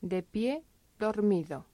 de pie, dormido.